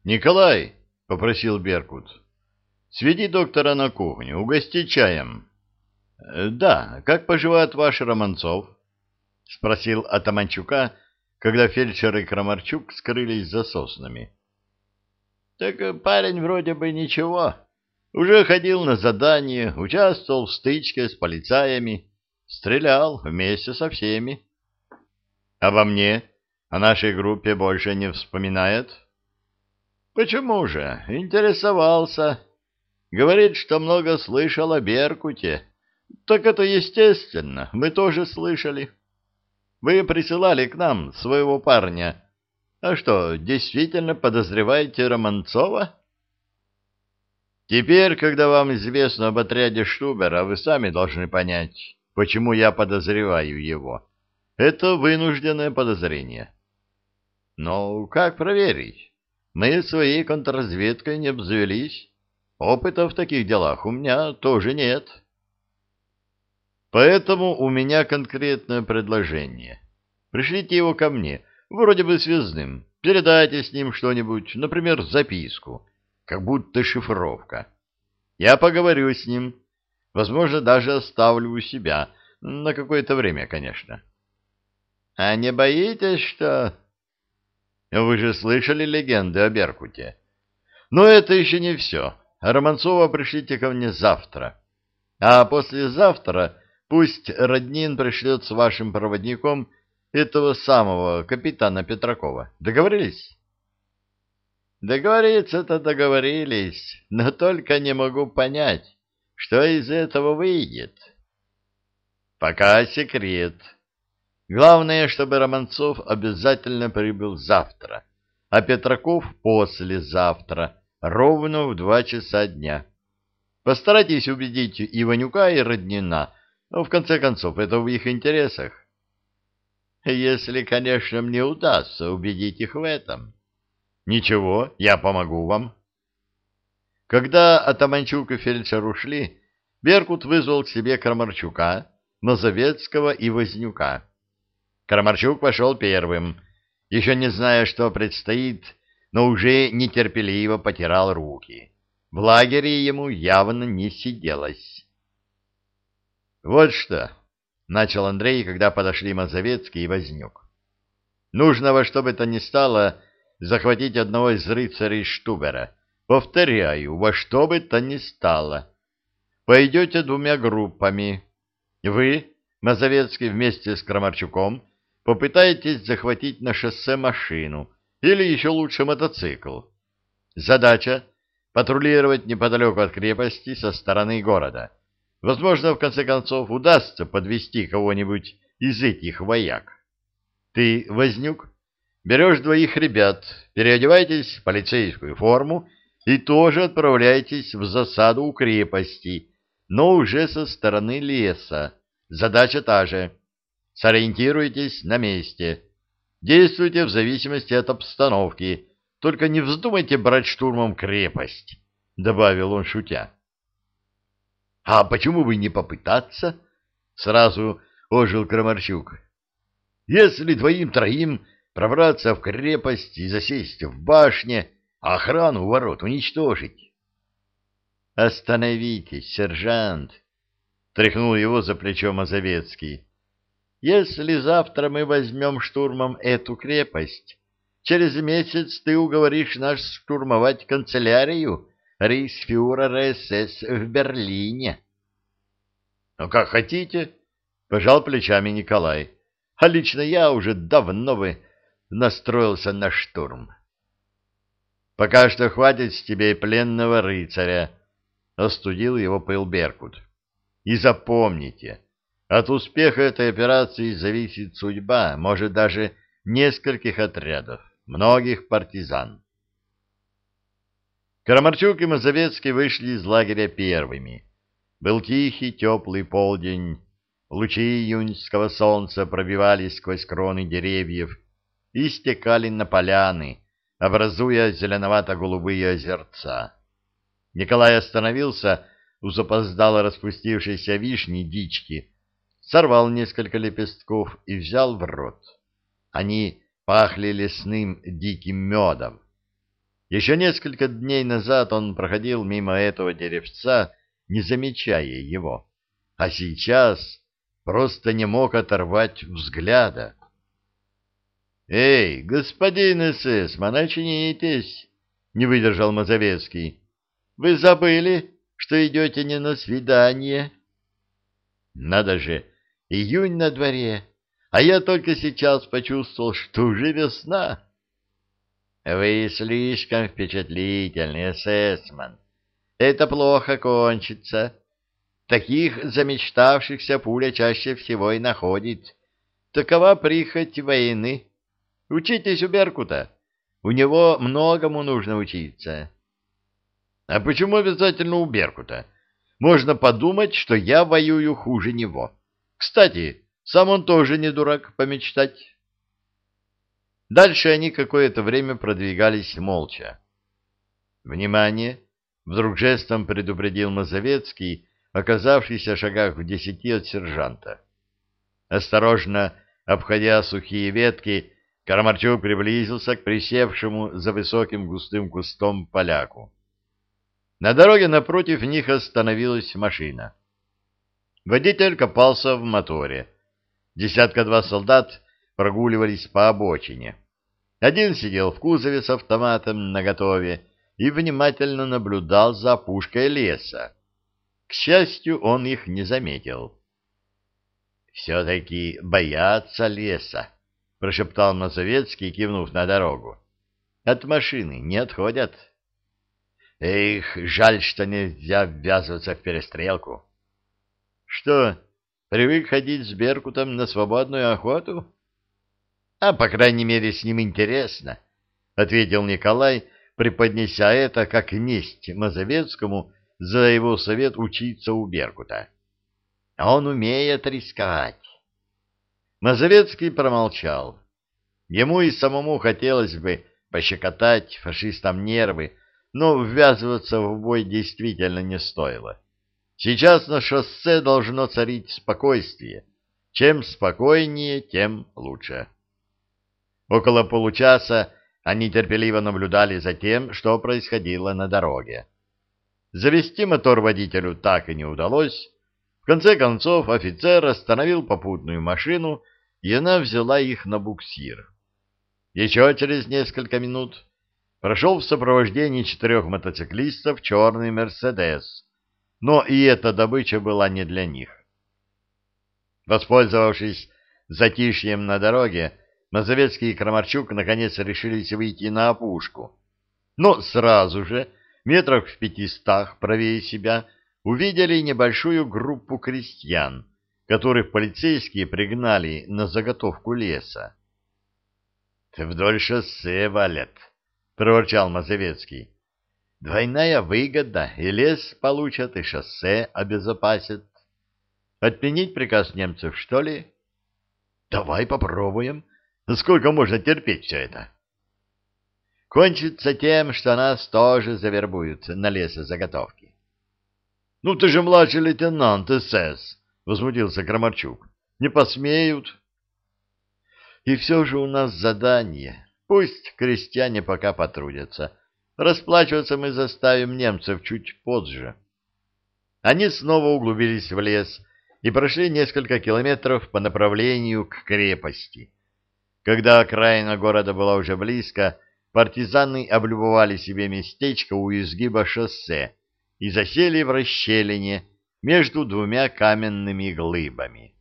— Николай, — попросил Беркут, — сведи доктора на кухню, угости чаем. Э, — Да, как поживает ваш Романцов? — спросил Атаманчука, когда фельдшер и Крамарчук скрылись за соснами. — Так парень вроде бы ничего. Уже ходил на задание, участвовал в стычке с полицаями, стрелял вместе со всеми. — А во мне, о нашей группе больше не вспоминает? — Почему же? Интересовался. Говорит, что много слышал о Беркуте. Так это естественно, мы тоже слышали. Вы присылали к нам своего парня. А что, действительно подозреваете Романцова? — Теперь, когда вам известно об отряде Штубера, вы сами должны понять, почему я подозреваю его. Это вынужденное подозрение. Но как проверить? Мы своей контрразведкой не обзавелись. Опыта в таких делах у меня тоже нет. Поэтому у меня конкретное предложение. Пришлите его ко мне, вроде бы связным. Передайте с ним что-нибудь, например, записку как будто шифровка. Я поговорю с ним, возможно, даже оставлю у себя, на какое-то время, конечно. — А не боитесь, что... — Вы же слышали легенды о Беркуте. Но это еще не все. Романцова пришлите ко мне завтра. А послезавтра пусть Роднин пришлет с вашим проводником этого самого капитана Петракова. Договорились? Договориться-то договорились, но только не могу понять, что из этого выйдет. Пока секрет. Главное, чтобы Романцов обязательно прибыл завтра, а Петраков послезавтра, ровно в два часа дня. Постарайтесь убедить Иванюка и Роднина, но в конце концов это в их интересах. Если, конечно, мне удастся убедить их в этом. Ничего, я помогу вам. Когда Атаманчук и фельдшер ушли, Беркут вызвал к себе Крамарчука, Мазовецкого и Вознюка. Крамарчук пошел первым, еще не зная, что предстоит, но уже нетерпеливо потирал руки. В лагере ему явно не сиделось. «Вот что», — начал Андрей, когда подошли Мазовецкий и Вознюк. «Нужно во что бы то ни стало захватить одного из рыцарей Штубера. Повторяю, во что бы то ни стало. Пойдете двумя группами. Вы, Мазовецкий, вместе с Крамарчуком, попытаетесь захватить на шоссе машину или еще лучше мотоцикл. Задача — патрулировать неподалеку от крепости со стороны города. Возможно, в конце концов, удастся подвести кого-нибудь из этих вояк. Ты, Вознюк, Берешь двоих ребят, переодевайтесь в полицейскую форму и тоже отправляйтесь в засаду у крепости, но уже со стороны леса. Задача та же. Сориентируйтесь на месте. Действуйте в зависимости от обстановки. Только не вздумайте брать штурмом крепость, — добавил он, шутя. — А почему бы не попытаться? — сразу ожил Крамарчук. — Если двоим-троим пробраться в крепость и засесть в башне, охрану ворот уничтожить. — Остановитесь, сержант! — тряхнул его за плечо Мазовецкий. — Если завтра мы возьмем штурмом эту крепость, через месяц ты уговоришь нас штурмовать канцелярию рейхсфюрера СС в Берлине. — Ну, как хотите, — пожал плечами Николай. — А лично я уже давно бы настроился на штурм. «Пока что хватит с тебя и пленного рыцаря», — остудил его пыл Беркут. «И запомните, от успеха этой операции зависит судьба, может, даже нескольких отрядов, многих партизан». Карамарчук и Мазовецкий вышли из лагеря первыми. Был тихий, теплый полдень, лучи июньского солнца пробивались сквозь кроны деревьев, и стекали на поляны, образуя зеленовато-голубые озерца. Николай остановился у запоздало распустившейся вишни дички, сорвал несколько лепестков и взял в рот. Они пахли лесным диким медом. Еще несколько дней назад он проходил мимо этого деревца, не замечая его, а сейчас просто не мог оторвать взгляда. «Эй, господин эсэсман, очнитесь!» — не выдержал Мазовецкий. «Вы забыли, что идете не на свидание?» «Надо же, июнь на дворе, а я только сейчас почувствовал, что уже весна». «Вы слишком впечатлительный, эсэсман. Это плохо кончится. Таких замечтавшихся пуля чаще всего и находит. Такова прихоть войны». Учитесь у Беркута. У него многому нужно учиться. А почему обязательно у Беркута? Можно подумать, что я воюю хуже него. Кстати, сам он тоже не дурак помечтать. Дальше они какое-то время продвигались молча. «Внимание!» — вдруг жестом предупредил Мазовецкий, оказавшийся в шагах в десяти от сержанта. Осторожно, обходя сухие ветки, Карамарчук приблизился к присевшему за высоким густым кустом поляку. На дороге напротив них остановилась машина. Водитель копался в моторе. Десятка-два солдат прогуливались по обочине. Один сидел в кузове с автоматом наготове и внимательно наблюдал за опушкой леса. К счастью, он их не заметил. «Все-таки боятся леса», — прошептал Мазовецкий, кивнув на дорогу. — От машины не отходят. — Эх, жаль, что нельзя ввязываться в перестрелку. — Что, привык ходить с Беркутом на свободную охоту? — А, по крайней мере, с ним интересно, — ответил Николай, преподнеся это как несть Мазовецкому за его совет учиться у Беркута. — Он умеет рисковать. Мазовецкий промолчал. Ему и самому хотелось бы пощекотать фашистам нервы, но ввязываться в бой действительно не стоило. Сейчас на шоссе должно царить спокойствие. Чем спокойнее, тем лучше. Около получаса они терпеливо наблюдали за тем, что происходило на дороге. Завести мотор водителю так и не удалось. В конце концов офицер остановил попутную машину и она взяла их на буксир. Еще через несколько минут прошел в сопровождении четырех мотоциклистов черный «Мерседес», но и эта добыча была не для них. Воспользовавшись затишьем на дороге, Мазовецкий и Крамарчук наконец решились выйти на опушку. Но сразу же, метрах в пятистах правее себя, увидели небольшую группу крестьян, которых полицейские пригнали на заготовку леса. — Вдоль шоссе валят, — проворчал Мазовецкий. — Двойная выгода, и лес получат, и шоссе обезопасят. Отменить приказ немцев, что ли? — Давай попробуем. Сколько можно терпеть все это? — Кончится тем, что нас тоже завербуют на лесозаготовки. — Ну ты же младший лейтенант СС, — возмутился Крамарчук. — Не посмеют. И все же у нас задание. Пусть крестьяне пока потрудятся. Расплачиваться мы заставим немцев чуть позже. Они снова углубились в лес и прошли несколько километров по направлению к крепости. Когда окраина города была уже близко, партизаны облюбовали себе местечко у изгиба шоссе и засели в расщелине, между двумя каменными глыбами.